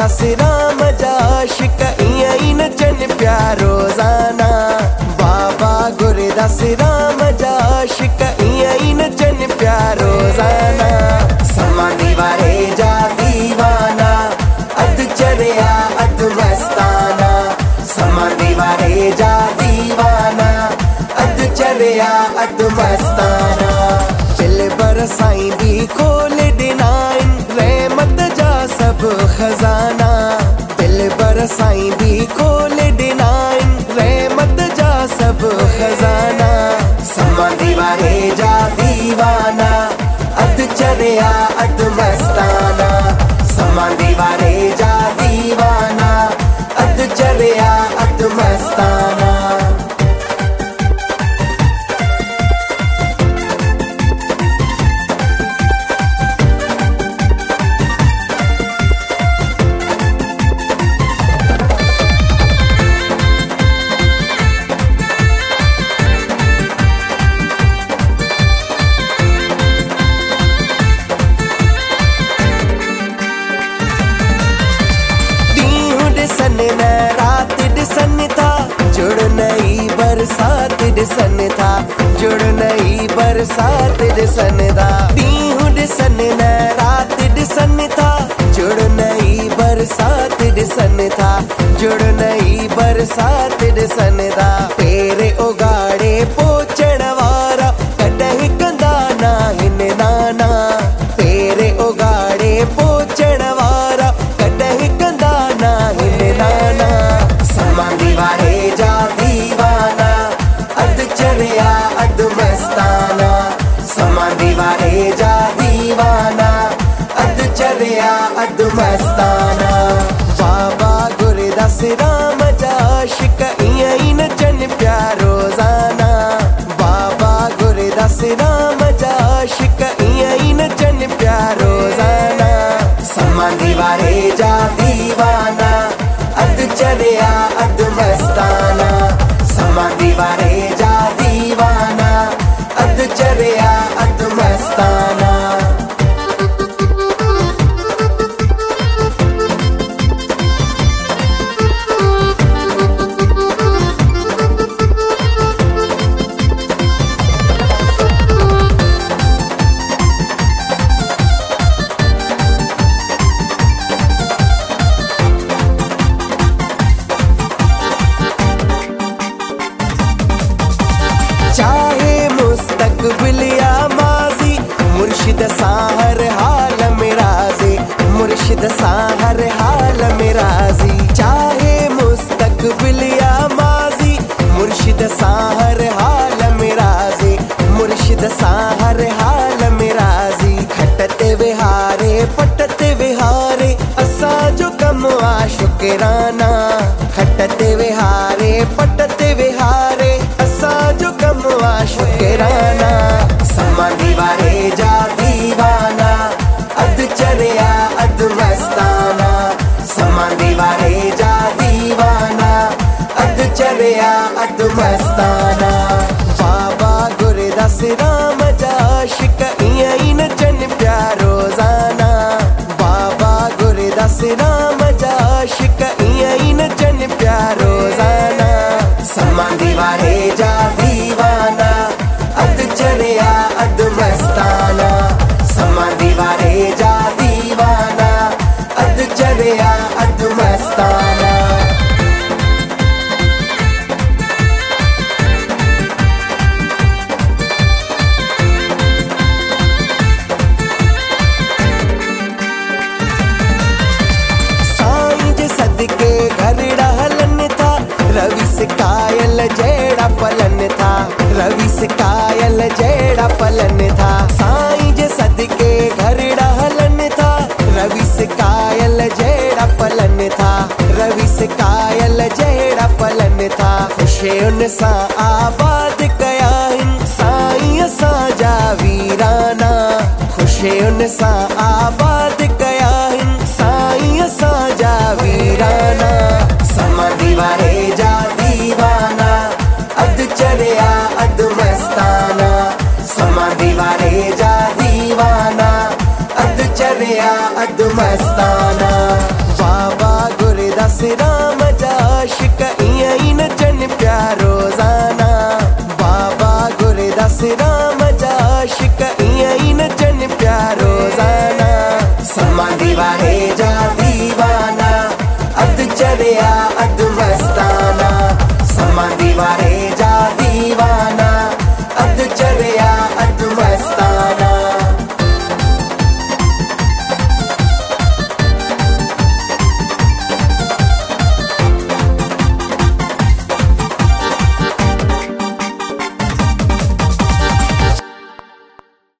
दस राम जाशिक इं नचन प्यारो जाना। बाबा गुरदास राम जाशिक इं नचन प्यारो जाना। समा दीवारे जा दीवाना अद चरिया अद मस्ताना। समा दीवारे जा दीवाना अद चरिया अद मस्ताना। दिल बरसाई भी खोल डिनाइन रहमत जा सब खजाना। दिल बरसाई भी खोल जा खजाना। समा दीवारे जा दीवाना अद चरिया अद मस्ताना। समा दीवारे जा दीवाना अद चरिया अद मस्ताना। जुड़ नई बरसात डिसन था। जुड़ नई बरसात दिसन था। दीहू दिसन न, रात डिसन था। जुड़ नहीं, बरसात डिसन था। जुड़ नहीं, बरसात डिसन था। तेरे उगाड़े चढ़िया अद मस्ताना समा दीवारे जा दीवाना, अद चढ़िया अद मस्ताना बाबा गुरदास राम जा शिक इं नचन प्यारो जाना। बाबा गुरदास राम जा शिक इं नचन प्यारो जाना। समा दीवारे जा दीवाना, अद चढ़िया अद मस्ताना समा दीवारे जा अद चढ़िया अद मस्ताना मुर्शिद साहर, हाल मिराजी मुर्शिद साहर, हाल मिराजी चाहे मुस्तकबिल या माजी, मुर्शिद साहर, हाल मिराजी मुर्शिद साहर, हाल मिराजी खटते विहारे, पटते विहारे, असा जो कम आ शुकराना खटते विहारे, पटते विहारे, असा जो कम आ शुकराना समा दीवारे जा रवि सिकायल जेड़ा पलन था, रवि सिकायल जेड़ा पलन था। साईं जे सदके घर हलन था, रवि सिकायल जेड़ा पलन था। रवि सिकायल जेड़ा पलन था। ख़ुशियुनि सां आबाद कया साईं असांजा वीराना। ख़ुशियुनि सां आबाद कया साईं असांजा चढ़िया अद मस्ताना बाबा राम जाशिक ही नचन प्यारो जाना। बाबा गुरदास राम जाशिक ही नचन प्यारो जाना। समा दीवाने जा दीवाना, अद चरिया अद